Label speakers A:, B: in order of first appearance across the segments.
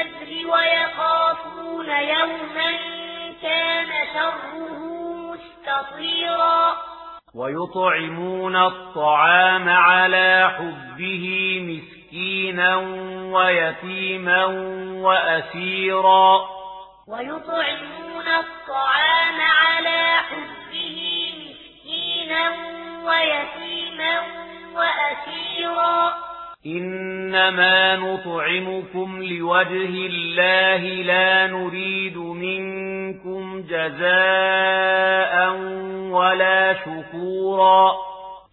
A: البر ويخافون يوما كان شره مستطيرا.
B: ويطعمون الطعام على حبه مسكينا ويتيما وأسيرا.
A: ويطعمون الطعام على حبه مسكينا ويتيما وأسيرا.
B: إنما نطعمكم لوجه الله لا نريد منكم جزاء ولا شكورا.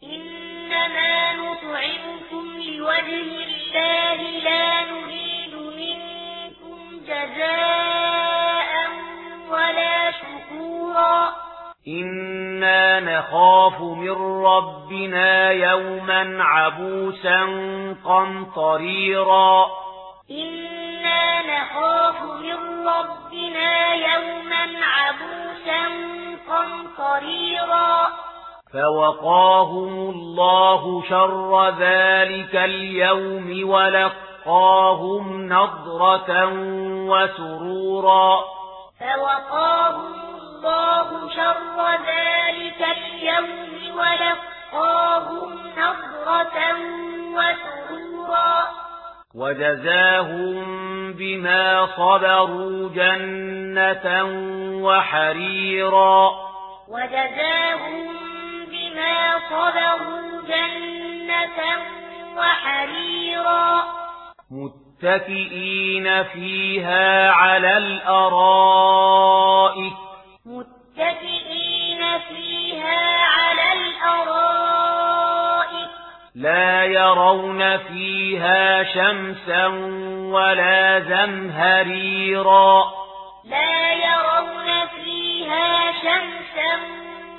A: إنما نطعمكم لوجه الله لا نريد منكم جزاء ولا شكورا.
B: نخاف من ربنا يوما عبوسا قمطريرا.
A: إنا نخاف من ربنا يوما عبوسا قمطريرا.
B: فوقاهم الله شر ذلك اليوم ولقاهم نظرة وسرورا.
A: فوقاهم
B: وجزاهم بما صبروا جنة وحريرا.
A: وجزاهم بما صبروا جنة وحريرا.
B: متكئين فيها على الأرائك.
A: متكئين فيها على الأرائك.
B: لا يرون فيها فيها شمسا ولا زمهريرا.
A: لا يرون فيها شمسا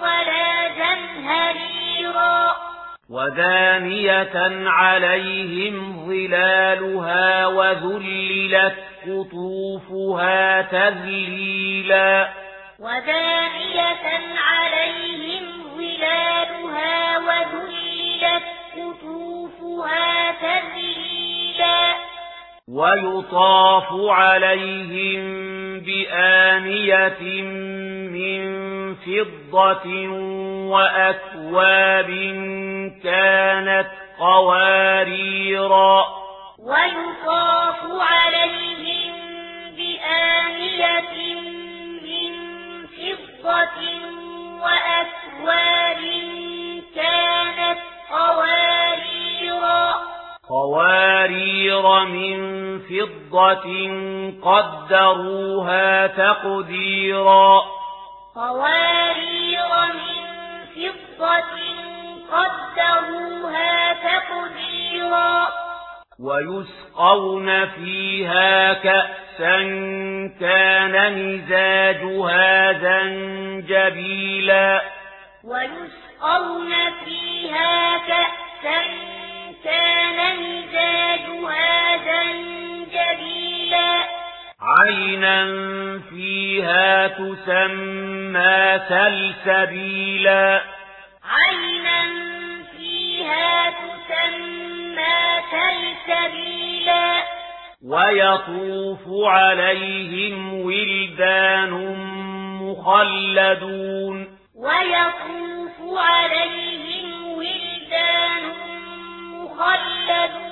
A: ولا زمهريرا.
B: ودانية عليهم ظلالها وذللت قطوفها تذليلا.
A: ودانية عليهم ظلالها وذللت قطوفها
B: ويطاف عليهم بآنية من فضة وأكواب كانت قواريرا
A: ويطاف عليهم بآنية من فضة وأكواب كانت
B: فِضَّةٍ قَدَّرُوهَا تَقْدِيرًا
A: قَوَارِيرَ مِن فِضَّةٍ قَدَّرُوهَا تَقْدِيرًا
B: وَيُسْقَوْنَ فِيهَا كَأْسًا كَانَ مِزَاجُهَا زَنجَبِيلًا
A: وَيُسْقَوْنَ فِيهَا كَأْسًا كَانَ مِزَاجُهَا زَنجَبِيلًا جليلا
B: عينا فيها تسمى سلسبيلا.
A: عينا فيها تسمى سلسبيلا.
B: ويطوف عليهم ولدان مخلدون.
A: ويطوف عليهم ولدان مخلدون.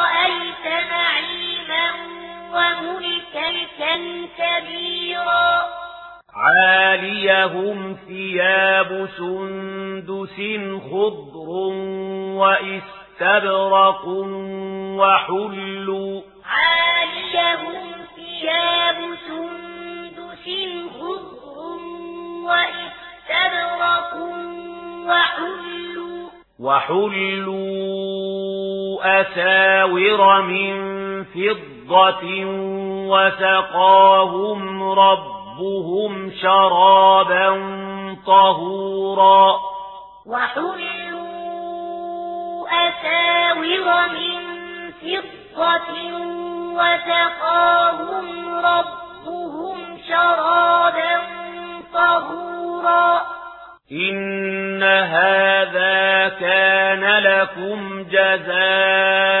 A: كبيرا.
B: عاليهم ثياب سندس خضر وإستبرق وحلوا.
A: عاليهم ثياب سندس خضر وإستبرق وحلوا.
B: وحلوا أساور من فضة فِضَّةٍ وَسَقَاهُمْ رَبُّهُمْ شَرَابًا طَهُورًا
A: وَحُلُّوا أَسَاوِرَ مِنْ فِضَّةٍ وَسَقَاهُمْ رَبُّهُمْ شَرَابًا طَهُورًا
B: إِنَّ هَذَا كَانَ لَكُمْ جَزَاءً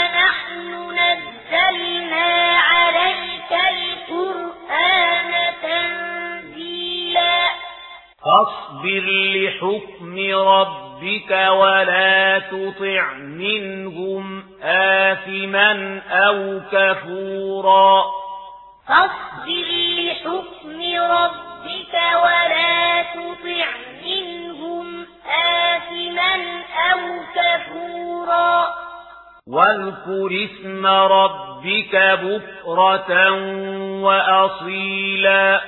A: نزلنا
B: فاصبر لحكم ربك ولا تطع منهم آثما أو كفورا.
A: فاصبر لحكم ربك ولا تطع منهم آثما أو كفورا.
B: واذكر اسم ربك بكرة وأصيلا.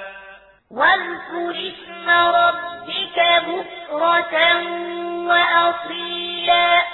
A: واذكر اسم ربك بكرة وأصيلا.